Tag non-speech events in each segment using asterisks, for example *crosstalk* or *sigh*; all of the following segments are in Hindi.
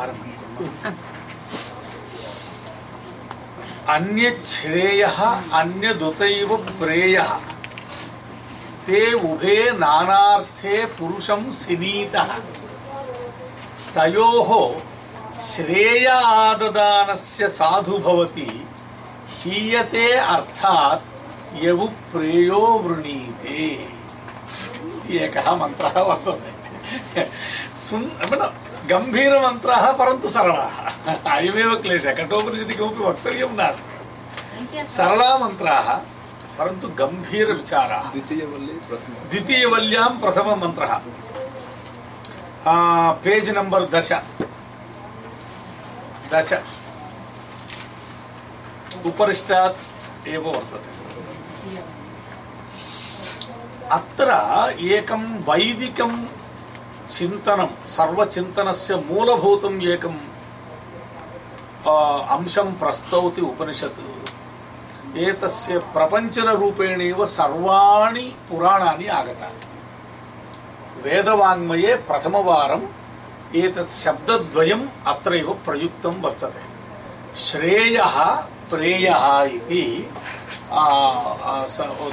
आरम्भं कुर्मः अन्यच्छ्रेयः अन्यदुतैव प्रेयः। ते उभे नानार्थे पुरुषं सिनीतः। तयोः श्रेय आददानस्य साधु भवति। हीयते अर्थात् यवु प्रेयो वृणीते। इति एकः मन्त्रः वर्तते। सुन् गम्भीरमन्त्राः परन्तु सरलाः। अयमेव क्लेशः कठोपनिषदि किमपि वक्तव्यं नास्ति। सरला मन्त्राः परन्तु गम्भीरविचाराः। द्वितीयवल्ली प्रथम। द्वितीयवल्यां प्रथममन्त्रः। పేజ్ నంబర్ దశ. దశ. ఉపరిష్టాత్ ఏవో వర్తతే. అత్ర ఏకం వైదికం చింతనం సర్వచింతనస్య మూలభూతం ఏకం అంశం ప్రస్తౌతి ఉపనిషత్. ఏతస్య ప్రపంచన రూపేణేవ సర్వాణి పురాణాన్ని ఆగతాన్ని वेदवाङ्मये प्रथमवारम् एतत् शब्दद्वयम् अत्रैव प्रयुक्तं वर्तते। श्रेयः प्रेयः इति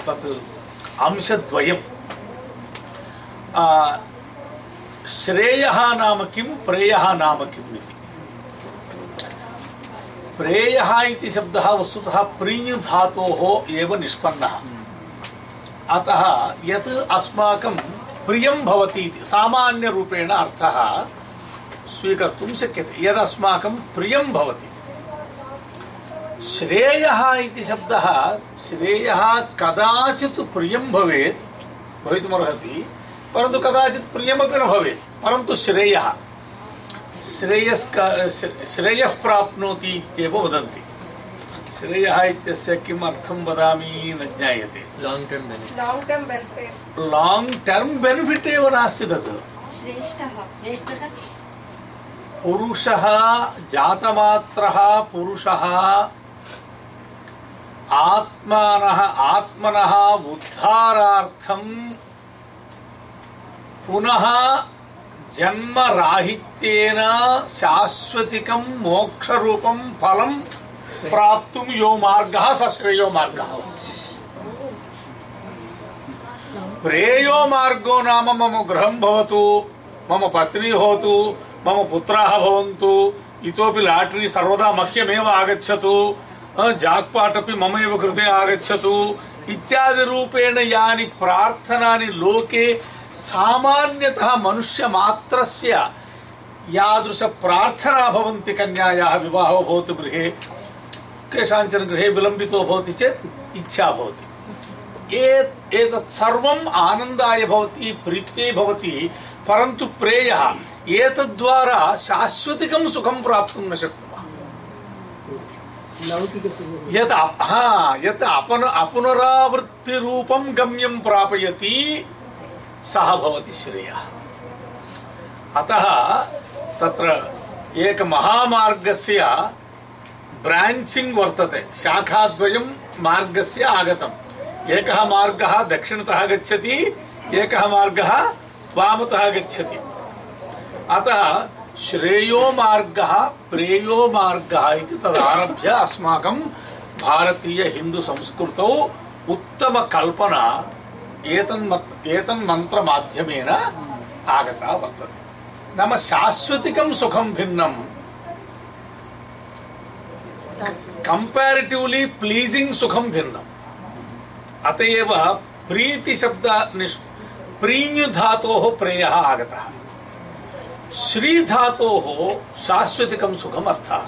तत् अंशद्वयम्। श्रेयः नाम किं, प्रेयः नाम किम् इति। प्रेयः इति शब्दः वस्तुतः प्रीञ् धातोः एव निष्पन्नः। अतः यत् अस्माकं प्रियं भवति इति। सामान्यरूपेण अर्थः स्वीकर्तुं शक्यते। यदस्माकं प्रियं भवति। श्रेयः इति शब्दः, श्रेयः कदाचित् प्रियं भवेत्, भवितुमर्हति, परन्तु कदाचित् प्रियमपि न भवेत्, परन्तु श्रेयः। श्रेयस्क श्रेयः प्राप्नोति इत्येव वदन्ति। श्रेयः इत्यस्य किम् अर्थं वदामि न ज्ञायते। Long term benefit long term welfare long term benefit एव नास्ति तत् श्रेष्ठः। श्रेष्ठः? पुरुषः जातमात्रः पुरुषः आत्मानः आत्मनः उद्धारार्थं पुनः जन्मराहित्येन शाश्वतिकं मोक्षरूपं फलं प्राप्तुं यो मार्गः स श्रेयो मार्गः। प्रेयो मार्गो नाम मम गृहं भवतु, मम पत्नी होतु, मम पुत्राः भवन्तु, इतोपि लाटरी सर्वदा मह्यमेव आगच्छतु जाक्पाट् अपि मम एव कृते आगच्छतु इत्यादिरूपेण यानि प्रार्थनानि लोके सामान्यतः मनुष्यमात्रस्य यादृशप्रार्थना भवन्ति कन्यायाः विवाहो भवतु गृहे। केषाञ्चन गृहे विलम्बितो भवति चेत् इच्छा भवति। एत् एतत् सर्वम् आनन्दाय भवति प्रीत्यै भवति परन्तु प्रेयः एतद्द्वारा शाश्वतिकं सुखं प्राप्तुं न शक्नुमः। यत् हा यत् अपन अपुनरावृत्तिरूपं गम्यं प्रापयति सः भवति श्रेयः। अतः तत्र एकमहामार्गस्य ब्राञ्चिङ्ग् वर्तते शाखाद्वयं मार्गस्य आगतम् एकः मार्गः दक्षिणतः गच्छति एकः मार्गः वामतः गच्छति अतः श्रेयो मार्गः प्रेयो मार्गः इति तदारभ्य अस्माकं भारतीयहिन्दुसंस्कृतौ उत्तमकल्पना एतन्मत् एतन्मन्त्रमाध्यमेन आगता वर्तते नाम शाश्वतिकं सुखं भिन्नं कम्पेरिटिव्लि प्लीसिङ्ग् सुखं भिन्नम् अत एव प्रीतिशब्द निष् प्रीञ् धातोः प्रेयः आगतः श्रीधातोः शाश्वतिकं सुखम् अर्थः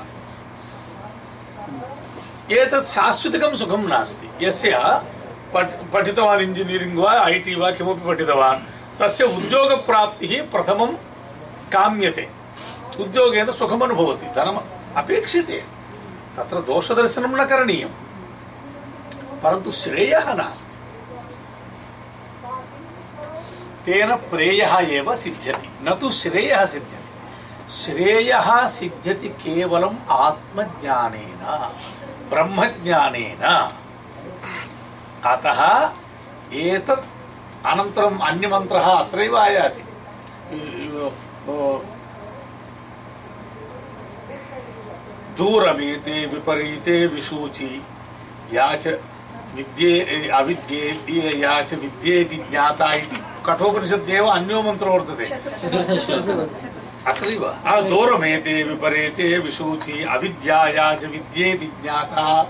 एतत् शाश्वतिकं सुखं नास्ति यस्य पठ पठितवान् इञ्जिनियरिङ्ग् वा वा किमपि पठितवान् तस्य उद्योगप्राप्तिः प्रथमं काम्यते उद्योगेन सुखमनुभवति धनम् अपेक्षते तत्र दोषदर्शनं न करणीयं। परन्तु श्रेयः नास्ति। तेन प्रेयः एव सिद्ध्यति, न तु श्रेयः सिद्ध्यति। श्रेयः सिद्ध्यति केवलम् आत्मज्ञानेन, ब्रह्मज्ञानेन। अतः एतत् अनन्तरम् अन्यमन्त्रः अत्रैव आयाति। दूरमेते विपरीते विशूचि या च विद्ये अविद्ये या च विद्येति ज्ञाता इति। कठोपनिषद्देव अन्यो मन्त्रो वर्तते। अत्रैव। आ, दूरमेते विपरीते विशूचि अविद्याया च विद्येति ज्ञाता।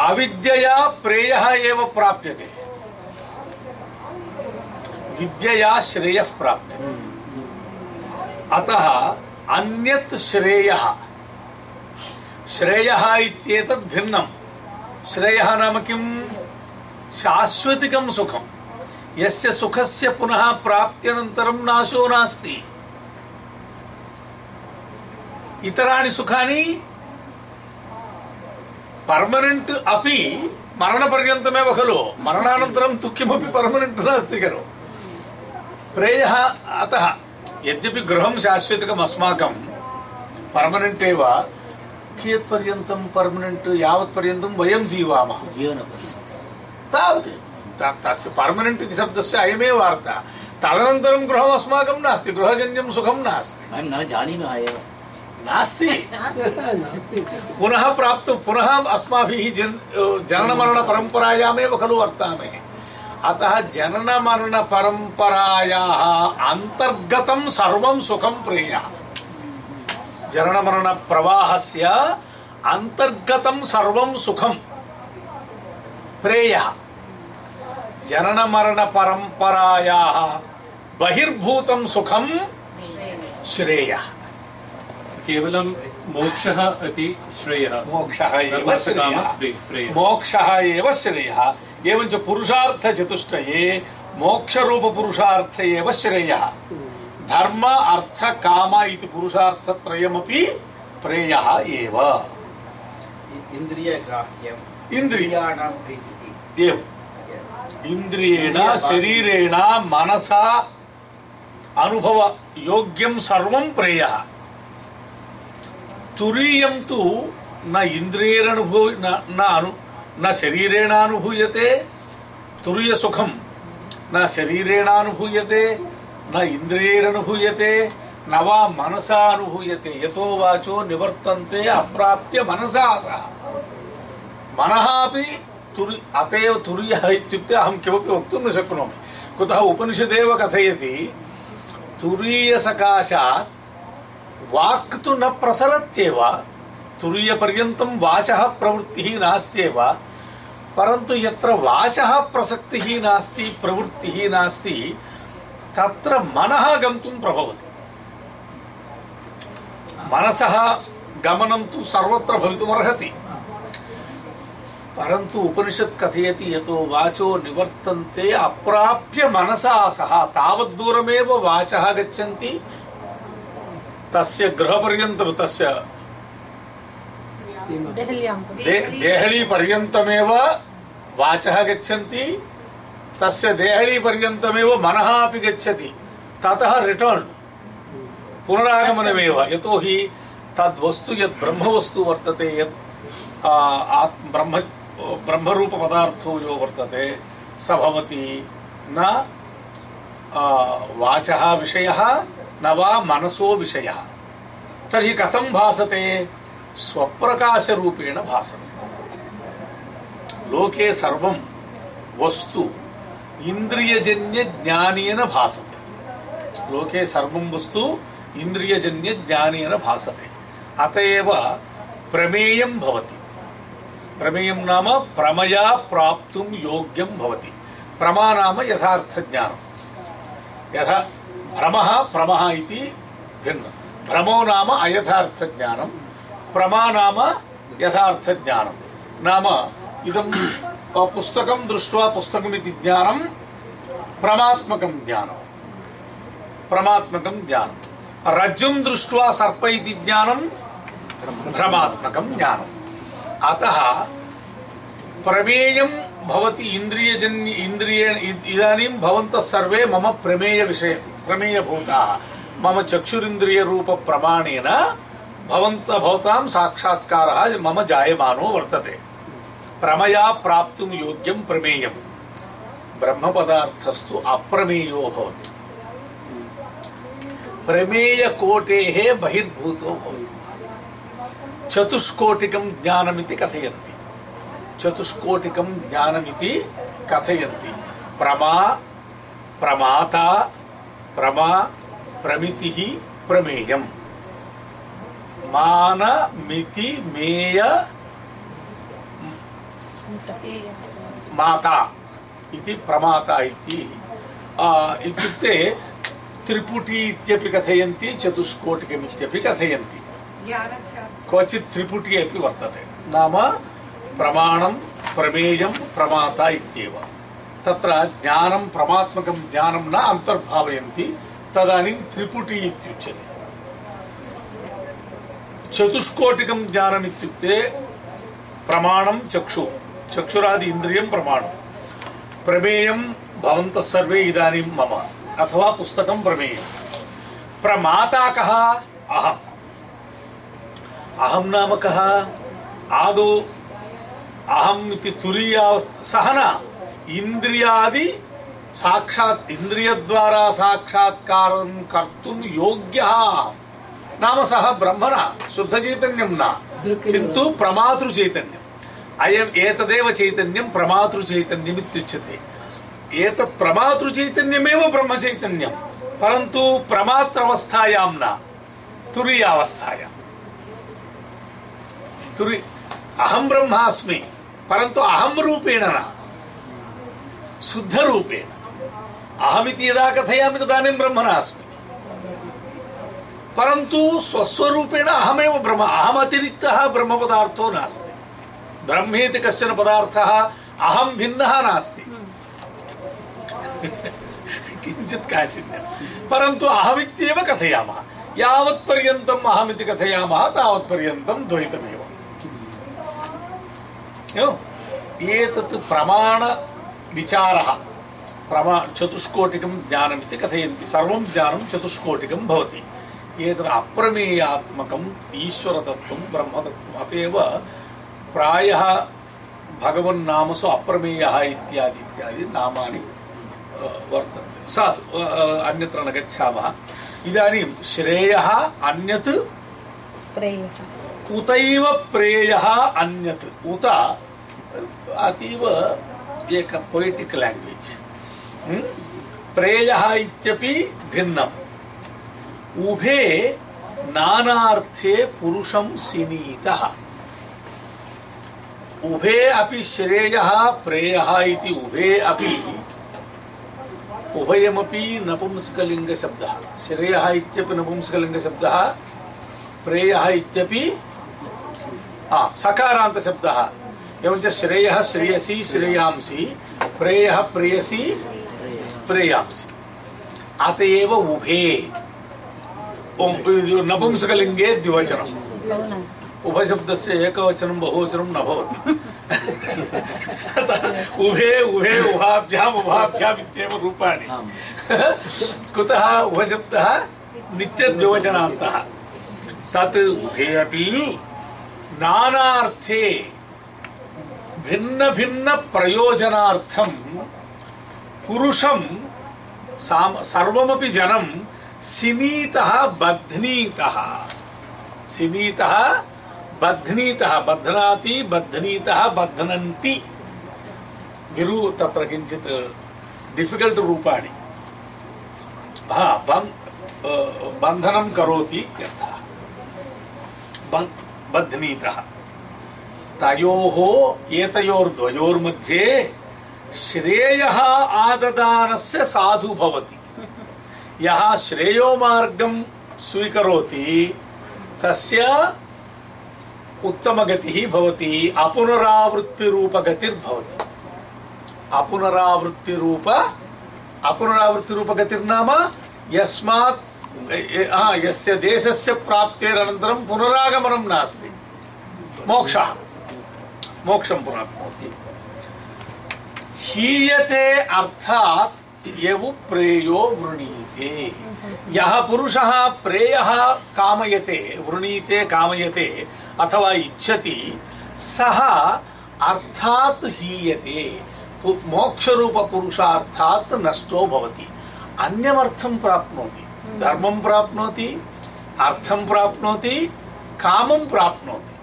अविद्यया प्रेयः एव प्राप्यते। विद्यया श्रेयः प्राप्यते। अतः अन्यत् श्रेयः श्रेयः इत्येतत् भिन्नं श्रेयः नाम किं शाश्वतिकं सुखं यस्य सुखस्य पुनः प्राप्त्यनन्तरं नाशो नास्ति इतराणि सुखानि पर्मनेण्ट् अपि मरणपर्यन्तमेव खलु मरणानन्तरं तु किमपि पर्मनेण्ट् नास्ति खलु प्रेयः अतः यद्यपि गृहं शाश्वतकम् अस्माकं पर्मनेण्ट् एव कियत्पर्यन्तं पर्मनेण्ट् यावत्पर्यन्तं वयं जीवामः। तावत् त- तस्य पर्मनेण्ट् इति शब्दस्य अयमेव अर्थः तदनन्तरं गृहम् अस्माकं नास्ति गृहजन्यं सुखं नास्ति। न जानीमः एव। नास्ति। पुनः प्राप्तुं पुनः अस्माभिः जन जननमरणपरम्परायामेव खलु वर्तामहे। अतः जननमरणपरम्परायाः अन्तर्गतं सर्वं सुखं प्रेयः। जननमरणप्रवाहस्य अन्तर्गतं सर्वं सुखं प्रेयः। जननमरणपरम्परायाः बहिर्भूतं सुखं श्रेयः। केवलं मोक्षः इति श्रेयः। एव। मोक्षः एव श्रेयः। एवञ्च पुरुषार्थचतुष्टये मोक्षरूपपुरुषार्थ एव श्रेयः। धर्म अर्थ काम इति पुरुषार्थत्रयमपि प्रेयः एव। इन्द्रियग्राह्यम् इन्द्रिय इन्द्रियाणां प्रीतिः। एवम्। इन्द्रियेण शरीरेण मनसा अनुभव योग्यं सर्वं प्रेयः। तुरीयं तु न इन्द्रियेणानुभू न न अनु न शरीरेण अनुभूयते तुरीयसुखं न शरीरेण अनुभूयते न इन्द्रियैरनुभूयते, न वा मनसा अनुभूयते यतो वाचो निवर्तन्ते अप्राप्य मनसा सह मनः अपि तुरि अत एव तुर्यः इत्युक्ते अहं किमपि वक्तुं न शक्नोमि। कुतः उपनिषदेव कथयति, तुरीयसकाशात् वाक् तु न प्रसरत्येव, तुरीयपर्यन्तं वाचः प्रवृत्तिः नास्त्येव परन्तु यत्र वाचः प्रसक्तिः नास्ति, प्रवृत्तिः नास्ति, तत्र मनः गन्तुं प्रभवति। सर्वत्र भवितुमर्हति। परन्तु उपनिषत् कथयति यतो वाचो निवर्तन्ते अप्राप्य मनसा सह तावद्दूरमेव वाचः गच्छन्ति, तस्य गृहपर्यन्तं तस्य दे, देहलीपर्यन्तमेव वाचः गच्छन्ति तस्य देहलीपर्यन्तमेव मनः अपि गच्छति। ततः रिटर्न् पुनरागमनमेव। यतोहि तद्वस्तु यत् ब्रह्मवस्तु वर्तते यत् ब्रह्म ब्रह्मरूपपदार्थो यो वर्तते स भवति न वाचः विषयः न वा मनसो विषयः। तर्हि कथं भासते? स्वप्रकाशरूपेण भासते लोके सर्वं वस्तु इन्द्रियजन्यज्ञानेन भासते लोके सर्वं वस्तु इन्द्रियजन्यज्ञानेन भासते अत एव प्रमेयं भवति प्रमेयं नाम प्रमया प्राप्तुं योग्यं भवति प्रमा नाम यथार्थज्ञानं यथा भ्रमः प्रमः इति भिन्नं भ्रमो नाम अयथार्थज्ञानं प्रमा नाम यथार्थज्ञानं नाम, इदं पुस्तकं दृष्ट्वा पुस्तकमिति ज्ञानं, प्रमात्मकं ज्ञानं। प्रमात्मकं ज्ञानं। रज्जुं दृष्ट्वा सर्प ज्ञानं, भ्रमात्मकं ज्ञानम् अतः, प्रमेयं भवति इन्द्रियजन्य, इन्द्रियेण इ- इदानीं भवन्तः सर्वे मम प्रमेयविषय, प्रमेयभूताः। मम चक्षुरिन्द्रियरूपप्रमाणेन भवन्त भवतां साक्षात्कारः मम जायमानो वर्तते। प्रमया प्राप्तुं योग्यं प्रमेयं ब्रह्मपदार्थस्तु अप्रमेयो भवति। प्रमेयकोटेः बहिर्भूतो भवति। चतुष्कोटिकं ज्ञानमिति कथयन्ति। चतुष्कोटिकं ज्ञानमिति कथयन्ति। प्रमा, प्रमाता, प्रमा, प्रमितिः, प्रमेयम्। मान मिति मेय माता इति प्रमाता इति आ, इत्युक्ते त्रिपुटी इत्यपि कथयन्ति चतुष्कोटिकम् इत्यपि कथयन्ति क्वचित् त्रिपुटी अपि वर्तते नाम प्रमाणं प्रमेयं प्रमाता इत्येव तत्र ज्ञानं प्रमात्मकं ज्ञानं न अन्तर्भावयन्ति तदानीं त्रिपुटी इत्युच्यते चतुष्कोटिकं ज्ञानम् इत्युक्ते प्रमाणं चक्षु चक्षुरादि इन्द्रियं प्रमाणं प्रमेयं भवन्तः सर्वे इदानीं मम अथवा पुस्तकं प्रमेयं प्रमाता कः अहम् अहं नाम कः आदौ अहम् इति तुरीयावस्था सः न इन्द्रियादि साक्षात् इन्द्रियद्वारा साक्षात्कारं कर्तुं योग्यः नाम सः ब्रह्म न शुद्धचैतन्यं न किन्तु प्रमातृचैतन्यम्। अयम् एतदेव चैतन्यं प्रमातृचैतन्यम् इत्युच्यते। एतत् प्रमातृचैतन्यमेव ब्रह्मचैतन्यं परन्तु प्रमात्रावस्थायां न तुरीयावस्थायां तुरी अहं ब्रह्मास्मि परन्तु अहं रूपेण न। शुद्धरूपेण। अहमिति यदा कथयामि तदानीं ब्रह्म नास्मि परन्तु स्वस्वरूपेण अहमेव ब्रह्म अहमतिरिक्तः ब्रह्मपदार्थो नास्ति। ब्रह्मेति कश्चन पदार्थः अहं भिन्नः नास्ति। *laughs* किञ्चित् काचित् परन्तु अहमित्येव कथयामः। यावत्पर्यन्तम् अहमिति कथयामः तावत्पर्यन्तं द्वैतमेव? एतत् प्रमाणविचारः प्रमा चतुष्कोटिकं ज्ञानमिति कथयन्ति। सर्वं ज्ञानं चतुष्कोटिकं भवति। एतत् अप्रमेयात्मकम् ईश्वरतत्त्वं ब्रह्मतत्त्वम् अत एव प्रायः भगवन्नामसु अप्रमेयः इत्यादि इत्यादि नामानि वर्तन्ते। अ, अन्यत्र न गच्छामः। इदानीं श्रेयः अन्यत् प्रेयः। उतैव प्रेयः अन्यत्। उत अतीव एक पोयटिक् लाङ्ग्वेज् प्रेयः इत्यपि भिन्नम्। उभे नानार्थे पुरुषं सिनीतः। उभे अपि श्रेयः, प्रेयः इति उभे अपि उभयमपि नपुंसकलिङ्गशब्दः। श्रेयः इत्यपि नपुंसकलिङ्गशब्दः, प्रेयः इत्यपि हा सकारान्तशब्दः। एवञ्च श्रेयः श्रेयसी, श्रेयांसि, प्रेयः प्रेयसी, प्रेयांसि। अत एव उभे। नपुंसकिंगे दिवचन उभशब्द से एकवचनं बहुवचनं न *laughs* उभे उभे उभाभ्याम् उभाभ्याम् इत्येव रूपाणि। *laughs* कुतः भिन्न भिन्न तत् उभे अपि नानार्थे सर्वमपि सिनीतः बध्नीतः। सिनीतः बध्नीतः, बध्नाति, बध्नीतः, बध्नन्ति। गिरु तत्र किञ्चित् डिफिकल्ट् रूपाणि। हा करोति श्रेयः आददानस्य साधु भवति। यः श्रेयो मार्गं स्वीकरोति तस्य उत्तमगतिः भवति अपुनरावृत्तिरूपगतिर्भवति। अपुनरावृत्तिरूप अपुनरावृत्तिरूपगतिर्नाम यस्मात् हा, यस्य देशस्य प्राप्तेरनन्तरं पुनरागमनं नास्ति। मोक्षः। मोक्षं पुनराप्नोति हीयते अर्थात् यवु प्रेयो वृणीते। यः पुरुषः प्रेयः कामयते, वृणीते कामयते, अथवा इच्छति, सः अर्थात् हीयते। मोक्षरूपपुरुषार्थात् नष्टो भवति। अन्यमर्थं प्राप्नोति। धर्मं प्राप्नोति, अर्थं प्राप्नोति, कामं प्राप्नोति।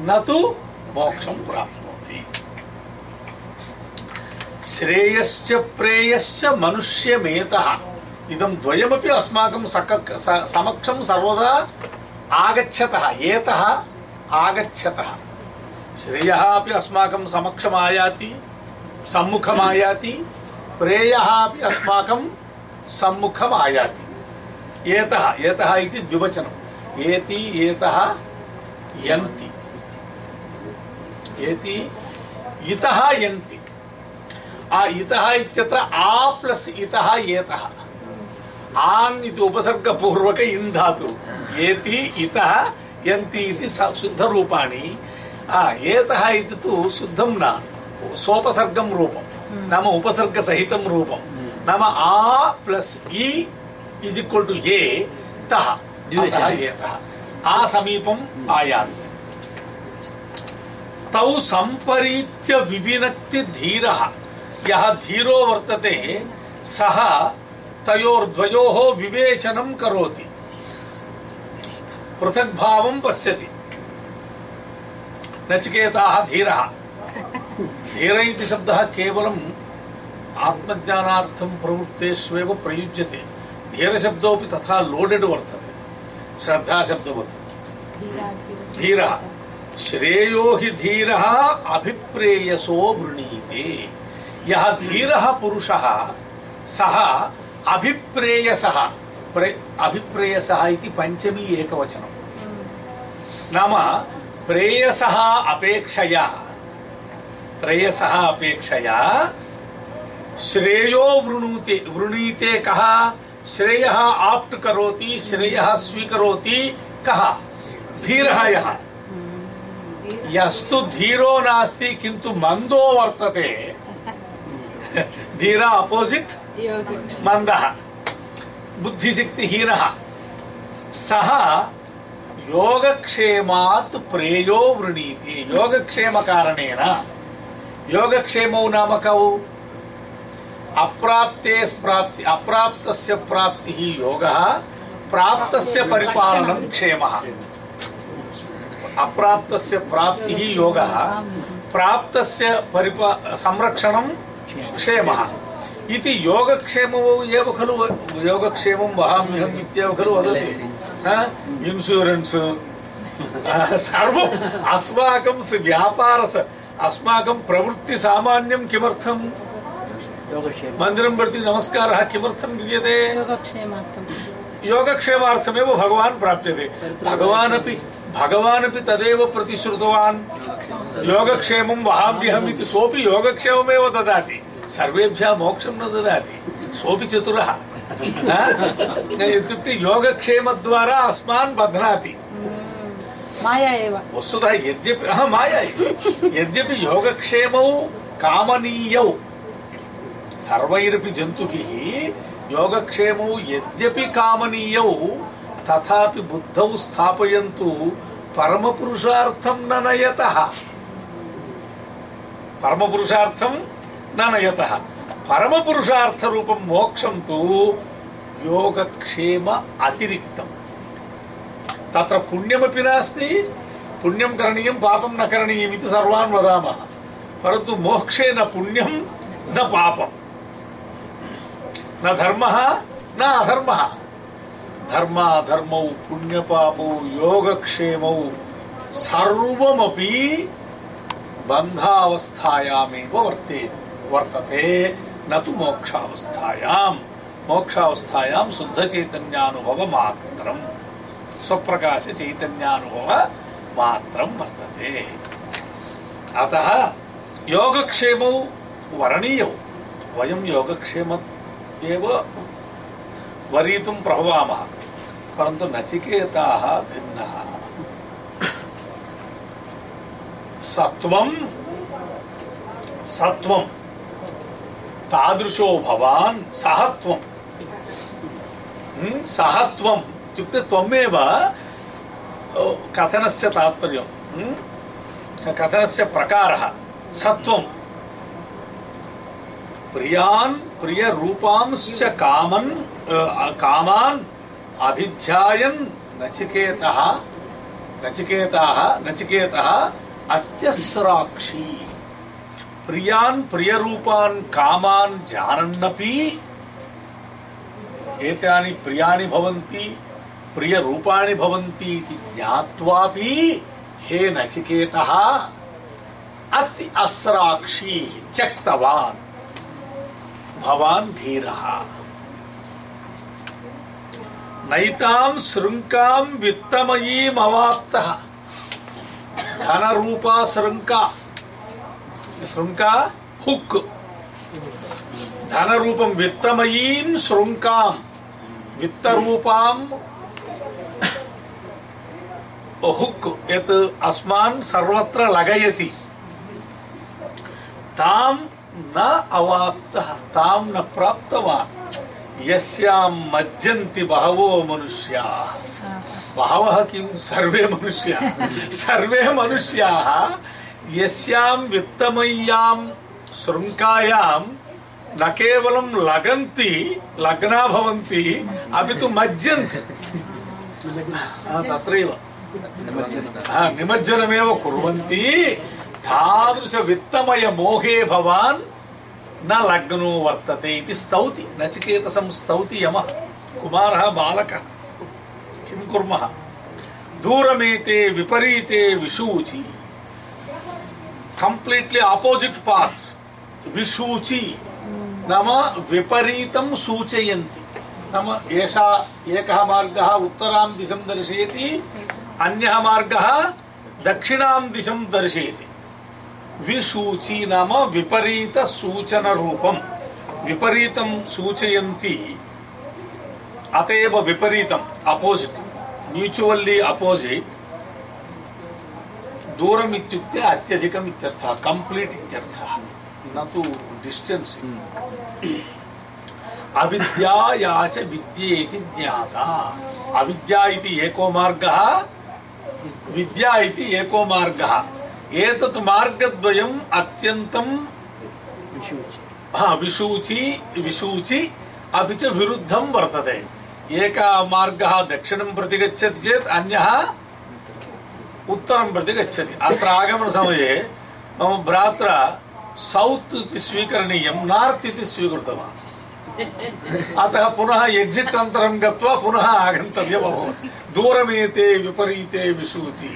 न तु मोक्षं प्राप्नोति। श्रेयश्च प्रेयश्च मनुष्यमेतः। इदं द्वयमपि अस्माकं सक समक्षं सर्वदा आगच्छतः, एतः आगच्छतः। श्रेयः अपि अस्माकं समक्षम् आयाति सम्मुखम् आयाति प्रेयः अपि अस्माकं सम्मुखम् आयाति एतः एतः इति द्विवचनम्। एति, एतः, यन्ति। एति, इतः यन्ति। आ इतः इत्यत्र आ प्लस् इतः एतः आङ् इति उपसर्गपूर्वक इन् धातु एति इतः यन्ति इति स- शुद्धरूपाणि आ, एतः इति तु शुद्धं न सोपसर्गं रूपं नाम उपसर्गसहितं रूपं नाम आ प्लस् इ इस् इक्वल् टु ए तः अतः एतः आ समीपम् आयाति तौ सम्परीत्य विविनक्ति धीरः यः धीरो वर्तते सः तयोर्द्वयोः विवेचनं करोति। पृथग्भावं पश्यति। नचिकेताः धीरः। धीर इति शब्दः केवलम् आत्मज्ञानार्थं प्रवृत्तेष्वेव प्रयुज्यते। धीरशब्दोऽपि तथा लोडेड् वर्तते। श्रद्धाशब्दवत् धीरः। श्रेयो हि धीरः, अभिप्रेयसो वृणीते। यः धीरः पुरुषः सः अभिप्रेयसः। प्रे अभिप्रेयसः इति पञ्चमी एकवचनं। नाम प्रेयसः अपेक्षया प्रेयसः अपेक्षया श्रेयो वृणुते वृणीते कः? श्रेयः आप्ट् करोति श्रेयः स्वीकरोति कः? धीरः यः। यस्तु धीरो नास्ति किन्तु मन्दो वर्तते। धीर अपोजिट् मन्दः बुद्धिशक्तिहीनः। सः योगक्षेमात् प्रेयो वृणीति। योगक्षेमकारणेन। योगक्षेमौ नाम कौ? अप्राप्ते प्राप्ति, अप्राप्तस्य प्राप्तिः योगः, प्राप्तस्य परिपालनं क्षेमः। अप्राप्तस्य प्राप्तिः योगः, प्राप्तस्य परिपा, संरक्षणं क्षेमः इति योगक्षेमौ एव खलु व- योगक्षेमं वहाम्यहम् इत्येव खलु वदति हा? इन्शूरेन्स् सर्वम् अस्माकं व्यापारस अस्माकं प्रवृत्तिसामान्यं किमर्थं मन्दिरं प्रति नमस्कारः किमर्थं क्रियते योगक्षेमार्थं योगक्षेमार्थमेव भगवान् प्राप्यते भगवान् अपि भगवान् अपि तदेव प्रतिश्रुतवान्। योगक्षेमं वहाम्यहम् इति सोऽपि योगक्षेममेव ददाति। सर्वेभ्यः मोक्षं न ददाति। सोऽपि चतुरः? इत्युक्ते योगक्षेमद्वारा अस्मान् बध्नाति। माया वस्तुतः यद्यपि माया यद्यपि योगक्षेमौ कामनीयौ। सर्वैरपि जन्तुभिः योगक्षेमौ यद्यपि कामनीयौ तथापि बुद्धौ स्थापयन्तु परमपुरुषार्थं न नयतः। परमपुरुषार्थं न नयतः। परमपुरुषार्थरूपं मोक्षं तु योगक्षेम अतिरिक्तम् तत्र पुण्यमपि नास्ति, पुण्यं करणीयं, पापं न करणीयम् इति सर्वान् वदामः। परन्तु मोक्षे न पुण्यं न पापं न धर्मः, न अधर्मः। धर्माधर्मौ पुण्यपापौ, योगक्षेमौ, सर्वमपि बन्धावस्थायामेव वर्ते, वर्तते, न तु मोक्षावस्थायां मोक्षावस्थायां शुद्धचैतन्यानुभवमात्रम्। स्वप्रकाश चैतन्यानुभव मात्रं वर्तते। अतः योगक्षेमौ वरणीयौ। वयं योगक्षेम एव वरीतुं प्रभवामः परन्तु नचिकेताः भिन्नः सत्वं सत्वं तादृशो भवान् सह त्वं हम्म, सः त्वम् इत्युक्ते त्वमेव ओ, कथनस्य तात्पर्यं प्रियान् प्रियरूपांश्च कामन् कामान् अभिध्यायन् नचिकेतः, नचिकेताः, नचिकेतः अत्यस्राक्षी। प्रियान् प्रियरूपान् कामान् जानन्नपि एतानि प्रियाणि भवन्ति, प्रियरूपाणि भवन्ति इति ज्ञात्वापि हे नचिकेतः अति अस्राक्षी, त्यक्तवान्। భవాన్ ధీర. నైతాం శృంకాం విత్తమయీమవాప్త ధన రూపా శృంకా. శృంకా హుక్. ధన రూపం విత్తమయీం శృంకాం. విత్త రూపాం హుక్ ఎత్ అస్మాన్ సర్వత్ర లగయతి. తాం न अवाप्तः तां न प्राप्तवान् यस्यां मज्जन्ति बहवो मनुष्याः बहवः किं सर्वे मनुष्याः सर्वे मनुष्याः यस्यां वित्तमय्यां शृङ्कायां न केवलं लगन्ति लग्ना भवन्ति अपि तु मज्जन्ति हा, तत्रैव हा, निमज्जनमेव कुर्वन्ति तादृशवित्तमयमोहे भवान् न लग्नो वर्तते इति स्तौति नचिकेतसं स्तौति यमः कुमारः बालकः किं कुर्मः दूरमेते विपरीते विशूचि कम्प्लीट्लि आपोजिट् पार्ट्स् विशूचि नाम विपरीतं सूचयन्ति नाम एषा एकः मार्गः उत्तरां दिशं दर्शयति अन्यः मार्गः दक्षिणां दिशं दर्शयति विशूचि नाम विपरीत सूचन रूपं विपरीतं सूचयन्ति। अतएव विपरीतम् अपोजिट् म्यूचुवल्ली अपोजिट् दूरम् इत्युक्ते अत्यधिकम् इत्यर्थः न तु च विद्येति ज्ञाता। अविद्या एको मार्गः, विद्या एको मार्गः। एतत् मार्गद्वयम् अत्यन्तं विशूचि विशूचि अपि च विरुद्धं वर्तते। एकः मार्गः दक्षिणं प्रति गच्छति चेत् अन्यः उत्तरं प्रति गच्छति। अत्र आगमनसमये मम भ्रात्रा सौत् इति स्वीकरणीयं, नार्त् इति स्वीकृतवान्। अतः पुनः एग्जिट् अन्तरं गत्वा पुनः आगन्तव्यम् अभवत् दूरमेते विपरीते विशूचि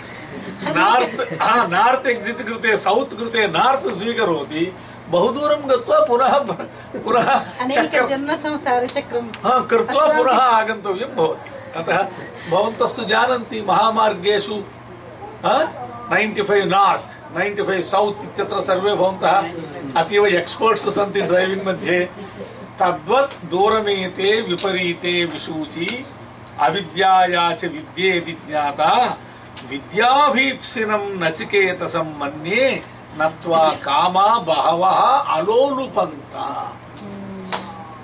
नार्त् हा नार्त् एग्जिट् कृते सौत् कृते नार्त् स्वीकरोति। बहुदूरं गत्वा पुनः पुनः अनेक चक्र जन्म संसार चक्रम हा कृत्वा पुनः आगन्तव्यं भवति। अतः भवन्तस्तु जानन्ति महामार्गेषु ninety five north ninety five south इत्यत्र सर्वे भवन्तः अतीव एक्स्पर्ट्स् सन्ति ड्रैविङ्ग् मध्ये। तद्वत् दूरमेते विपरीते विशूचि अविद्याया च विद्येति ज्ञाता। विद्याभीप्सिनं नचिकेतसं मन्ये नत्वा कामा बहवः अलोलुपन्ता।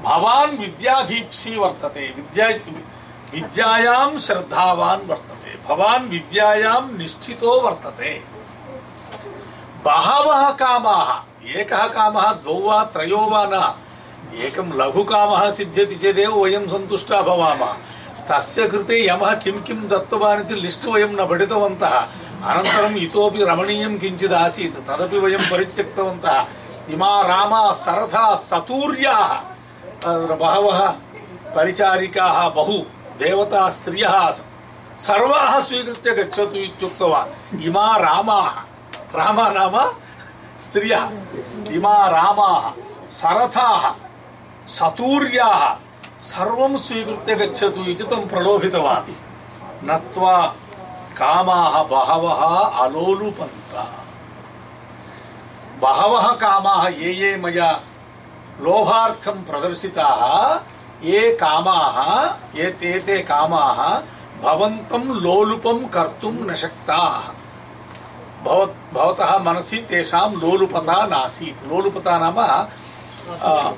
भवान् विद्याभीप्सी वर्तते। विद्या विद्यायां श्रद्धावान् वर्तते। भवान् विद्यायां निष्ठितो वर्तते। बहवः कामाः। एकः कामः द्वौ वा त्रयो वा न। एकं लघुकामः सिद्ध्यति चेदेव वयं सन्तुष्टा भवामः। तस्य कृते यमः किं किं दत्तवान् इति लिस्ट् न पठितवन्तः। अनन्तरम् इतोपि रमणीयं किञ्चित् तदपि वयं परित्यक्तवन्तः। इमा रामाः सरथाः सतूर्याः। बहवः परिचारिकाः, बहु देवता स्त्रियः आसन्। सर्वाः स्वीकृत्य गच्छतु इमा रामाः। रामा नाम स्त्रियः। इमा रामाः। सरथाः। सतूर्याः सर्वं स्वीकृत्य गच्छतु इति तं प्रलोभितवान् नत्वा कामाः बहवः अलोलुपन्ता। बहवः कामाः ये ये मया लोभार्थं प्रदर्शिताः, ये कामाः, ये ते ते कामाः भवन्तं लोलुपं कर्तुं न शक्ताः। भवतः मनसि तेषां लोलुपता नासीत्। लोलुपता नाम सम-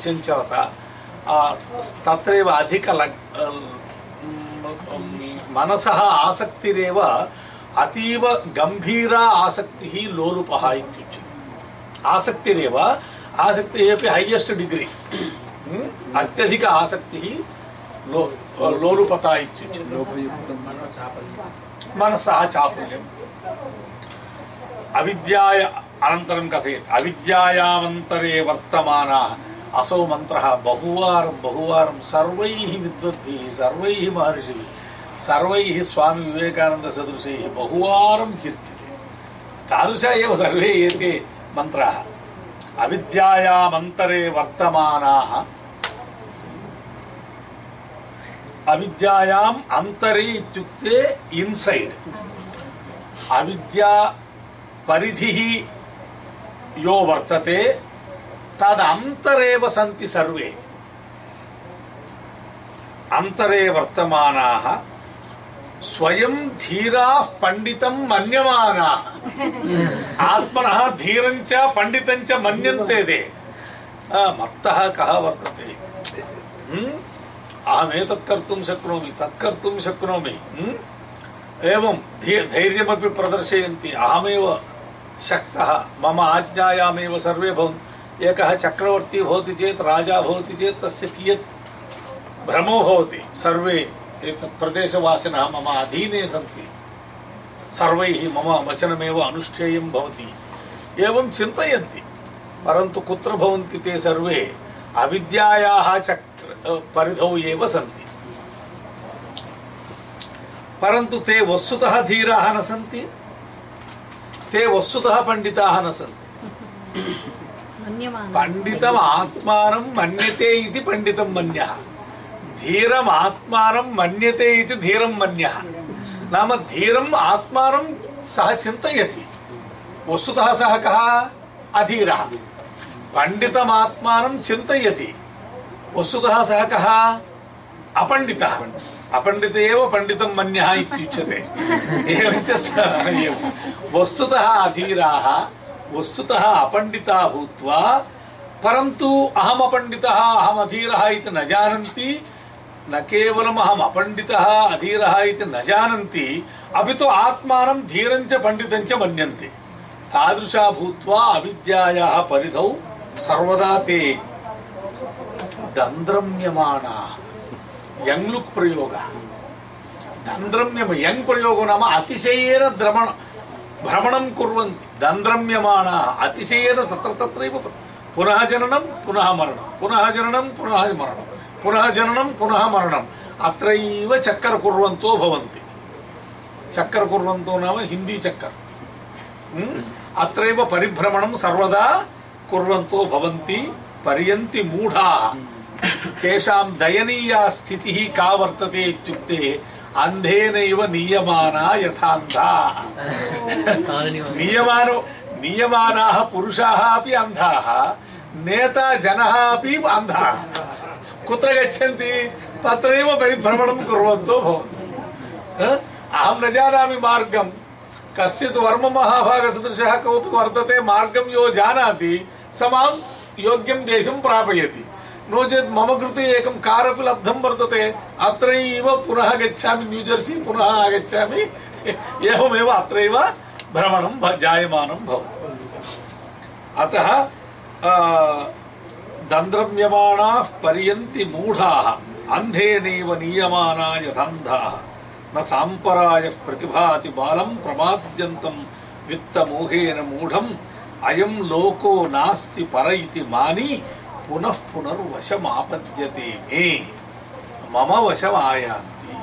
चञ्चलता अधिक मनसः आसक्तिरेव अतीव गम्भीरा आसक्तिः लोलुपः आसक्तिरेव आसक्तिः हैयेस्ट् डिग्री अत्यधिक आसक्तिः लो लोलुपता इत्युच्यते मनसः चापल्यम् अनन्तरं कथयेत्। अविद्यायामन्तरे वर्तमानाः। असौ मन्त्रः बहुवारं बहुवारं सर्वैः विद्वद्भिः, सर्वैः महर्षिभिः, सर्वैः स्वामी विवेकानन्दसदृशैः बहुवारं कीर्त्यते तादृशा एव सर्वे एके मन्त्राः। अविद्यायामन्तरे वर्तमानाः। अविद्यायाम् अन्तरे इत्युक्ते इन्सैड्। अविद्या परिधिः यो वर्तते तदन्तरेव सन्ति सर्वे। अन्तरे वर्तमानाः स्वयं धीराः पण्डितं मन्यमानाः। आत्मनः धीरं च पण्डितं च मन्यन्ते ते। आ, मत्तः कः वर्तते? हम्म? अहमेतत् कर्तुं शक्नोमि तत् कर्तुं शक्तः। मम आज्ञायामेव सर्वे भवन्ति। एकः चक्रवर्ती भवति चेत्, राजा भवति चेत्, तस्य कियत् भ्रमो भवति। सर्वे एतत् प्रदेशवासिनः मम अधीने सन्ति। सर्वैः मम वचनमेव अनुष्ठेयं भवति। एवं चिन्तयन्ति। परन्तु कुत्र भवन्ति ते सर्वे? अविद्यायाः चक्र परिधौ एव सन्ति। परन्तु ते वस्तुतः धीराः न सन्ति। ते वस्तुतः पण्डिताः न सन्ति। पण्डितम् आत्मानं मन्यते इति पण्डितं मन्यः। धीरम् आत्मानं मन्यते इति धीरं मन्यः। नाम धीरम् आत्मानं सः चिन्तयति। वस्तुतः सः कः? अधीरः। पण्डितमात्मानं चिन्तयति। वस्तुतः सः कः? अपण्डितः। अपण्डित एव पण्डितं मन्यः इत्युच्यते एवञ्च स- एवं। वस्तुतः अधीराः वस्तुतः अपण्डिता भूत्वा परन्तु अहम् अपण्डितः अहम् अधीरः इति न जानन्ति न केवलम् अहम् अपण्डितः अधीरः इति न जानन्ति अपि तु आत्मानं धीरं च पण्डितं च मन्यन्ते तादृशा भूत्वा अविद्यायाः परिधौ सर्वदा ते दन्द्रम्यमाणाः यङ् लुक् प्रयोगः दन्द्रम्यम यङ् प्रयोगो नाम अतिशयेन द्रमण भ्रमणं कुर्वन्ति दन्द्रम्यमाणाः अतिशयेन तत्र तत्रैव प- पुनः जननं पुनः मरणं पुनः जननं पुनः मरणं पुनः जननं पुनः मरणम् अत्रैव चक्कर कुर्वन्तो भवन्ति चक्कर कुर्वन्तो नाम हिंदी चक्कर हम्म? तेषां दयनीया स्थितिः का वर्तते इत्युक्ते अन्धेनैव नीयमाना यथान्धाः। नियमानो, नियमानाः पुरुषाः अपि अन्धाः, नेता जनः अपि अन्धाः। कुत्र गच्छन्ति? तत्रैव परिभ्रमणं कुर्वन्तो भवन्ति? अहं न जानामि मार्गं। कश्चित् वर्ममहाभागसदृशः कोऽपि वर्तते, मार्गं यो जानाति स माँ योग्यं देशं प्रापयति। नो चेत् मम कृते एकं कार् अपि लब्धं वर्तते। अत्रैव पुनः गच्छामि न्यूजर्सी पुनः आगच्छामि। एवमेव अत्रैव भ्रमणं जायमानं भवति। अतः दन्द्रम्यमाणाः पर्यन्ति मूढाः, अन्धेनैव नीयमाना यथान्धाः न साम्परायः प्रतिभाति बालं प्रमाद्यन्तं वित्तमोहेन मूढम्, अयं लोको नास्ति पर इति मानी पुनः पुनर्वशमापद्यते मे मम वशम् आयान्ति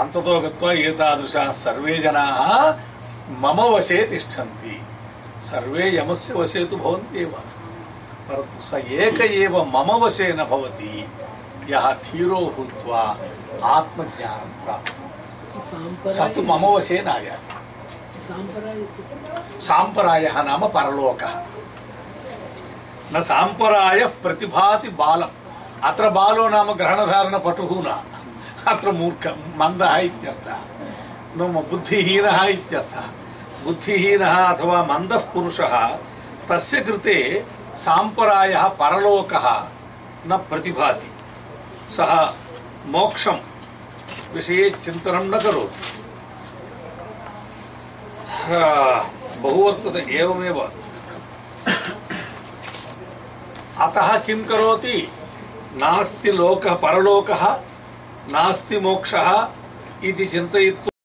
अन्ततो गत्वा एतादृशाः सर्वे जनाः मम वशे तिष्ठन्ति सर्वे यमस्य वशे तु भवन्ति एव परन्तु स एक एव मम वशे न भवति यः धीरो भूत्वा आत्मज्ञानं प्राप्नोति स तु मम वशे नायाति साम्परायः नाम परलोकः न साम्परायः प्रतिभाति बालम् अत्र बालो नाम ग्रहणधारणपटुः न अत्र मूर्ख मन्दः इत्यर्थः नाम बुद्धिहीनः इत्यर्थः बुद्धिहीनः अथवा मन्दः पुरुषः तस्य कृते साम्प्रदायः परलोकः न प्रतिभाति सः मोक्षं विषये चिन्तनं न करोति हा, बहु वर्तते एवमेव अतः किं करोति? नास्ति लोकः परलोकः नास्ति मोक्षः इति चिन्तयित्वा